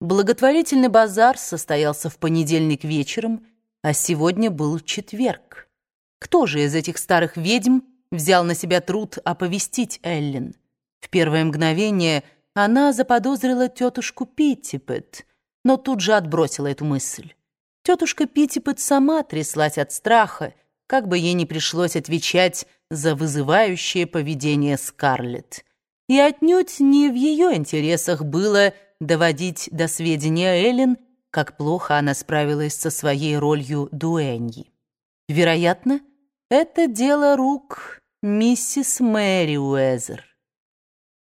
Благотворительный базар состоялся в понедельник вечером, а сегодня был четверг. Кто же из этих старых ведьм взял на себя труд оповестить Эллен? В первое мгновение она заподозрила тетушку Питтипет, но тут же отбросила эту мысль. Тетушка Питтипет сама тряслась от страха, как бы ей не пришлось отвечать за вызывающее поведение Скарлетт. И отнюдь не в ее интересах было доводить до сведения Эллен, как плохо она справилась со своей ролью дуэньи. Вероятно, это дело рук миссис Мэри Уэзер.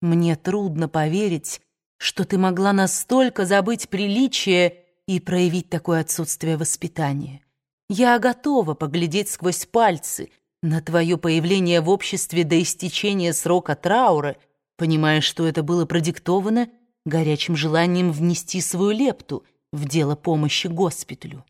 Мне трудно поверить, что ты могла настолько забыть приличие и проявить такое отсутствие воспитания. Я готова поглядеть сквозь пальцы на твое появление в обществе до истечения срока траура, понимая, что это было продиктовано горячим желанием внести свою лепту в дело помощи госпиталю.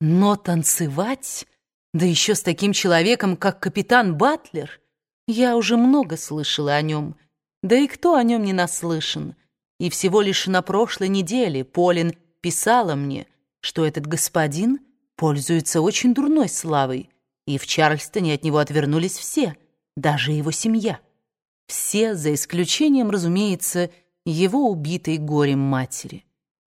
Но танцевать, да еще с таким человеком, как капитан Батлер, я уже много слышала о нем, да и кто о нем не наслышан. И всего лишь на прошлой неделе Полин писала мне, что этот господин пользуется очень дурной славой, и в Чарльстоне от него отвернулись все, даже его семья. Все, за исключением, разумеется, его убитой горем матери.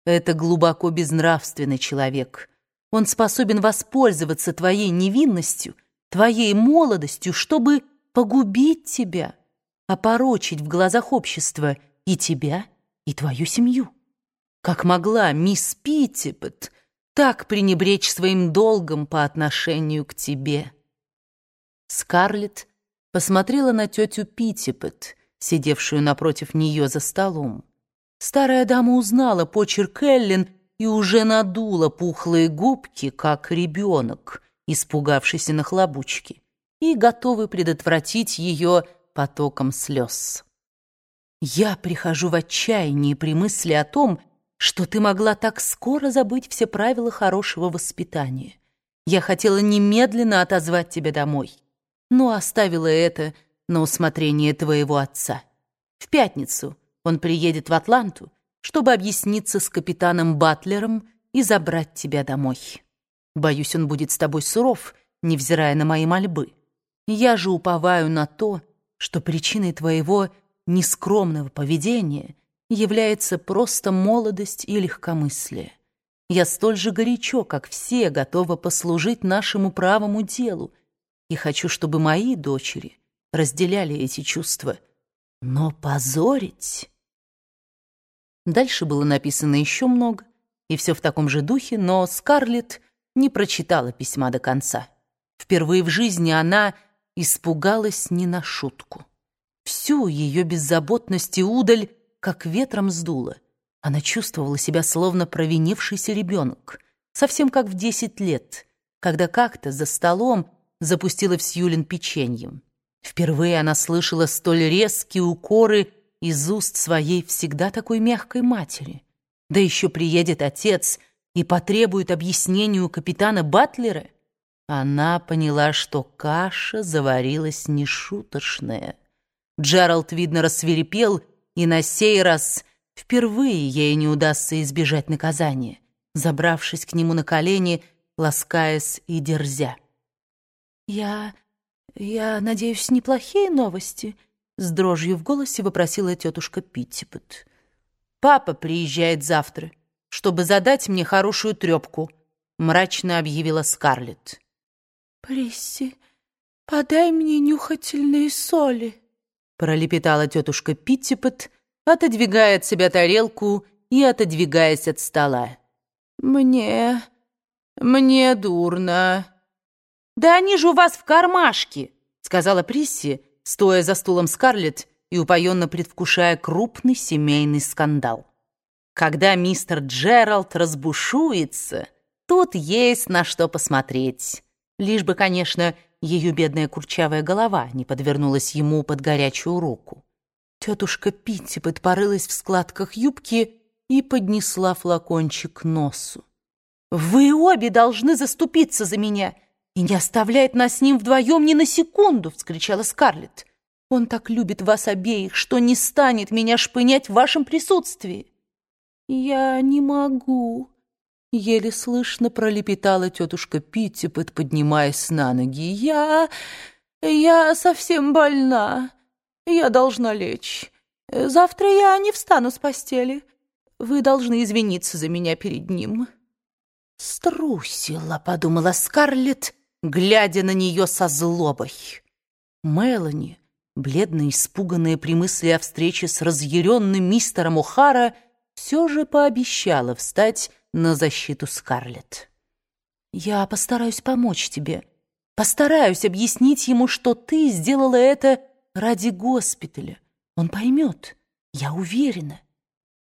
Это глубоко безнравственный человек. Он способен воспользоваться твоей невинностью, твоей молодостью, чтобы погубить тебя, опорочить в глазах общества и тебя, и твою семью. Как могла мисс Питтипет так пренебречь своим долгом по отношению к тебе? Скарлетт посмотрела на тетю Питтипет, сидевшую напротив нее за столом. Старая дама узнала почерк Эллен и уже надула пухлые губки, как ребенок, испугавшийся нахлобучки, и готовый предотвратить ее потоком слез. «Я прихожу в отчаяние при мысли о том, что ты могла так скоро забыть все правила хорошего воспитания. Я хотела немедленно отозвать тебя домой, но оставила это на усмотрение твоего отца. В пятницу он приедет в Атланту, чтобы объясниться с капитаном Батлером и забрать тебя домой. Боюсь, он будет с тобой суров, невзирая на мои мольбы. Я же уповаю на то, что причиной твоего нескромного поведения является просто молодость и легкомыслие. Я столь же горячо, как все, готова послужить нашему правому делу, и хочу, чтобы мои дочери разделяли эти чувства. Но позорить... Дальше было написано еще много, и все в таком же духе, но Скарлетт не прочитала письма до конца. Впервые в жизни она испугалась не на шутку. Всю ее беззаботность и удаль как ветром сдуло. Она чувствовала себя словно провинившийся ребенок, совсем как в десять лет, когда как-то за столом запустила в Сьюлин печеньем. Впервые она слышала столь резкие укоры из уст своей всегда такой мягкой матери. Да еще приедет отец и потребует объяснения у капитана Батлера. Она поняла, что каша заварилась нешуточная. Джеральд, видно, рассверепел, и на сей раз впервые ей не удастся избежать наказания, забравшись к нему на колени, ласкаясь и дерзя. «Я... я надеюсь, неплохие новости?» С дрожью в голосе вопросила тетушка Питтипет. «Папа приезжает завтра, чтобы задать мне хорошую трепку», мрачно объявила Скарлетт. «Присси, подай мне нюхательные соли», пролепетала тетушка Питтипет, отодвигая от себя тарелку и отодвигаясь от стола. «Мне... мне дурно». «Да они же у вас в кармашке», — сказала Присси, стоя за стулом Скарлетт и упоенно предвкушая крупный семейный скандал. «Когда мистер Джеральд разбушуется, тут есть на что посмотреть. Лишь бы, конечно, ее бедная курчавая голова не подвернулась ему под горячую руку. Тетушка Питти подпорылась в складках юбки и поднесла флакончик к носу. «Вы обе должны заступиться за меня!» И не оставляет нас с ним вдвоем ни на секунду!» — вскричала Скарлетт. «Он так любит вас обеих, что не станет меня шпынять в вашем присутствии!» Я не могу. Еле слышно пролепетала тетушка Питтипет, поднимаясь на ноги. Я... я совсем больна. Я должна лечь. Завтра я не встану с постели. Вы должны извиниться за меня перед ним. «Струсила», — подумала Скарлетт, глядя на нее со злобой. Мелани, бледная, испуганная при мысли о встрече с разъяренным мистером О'Хара, все же пообещала встать на защиту Скарлетт. «Я постараюсь помочь тебе. Постараюсь объяснить ему, что ты сделала это ради госпиталя. Он поймет, я уверена».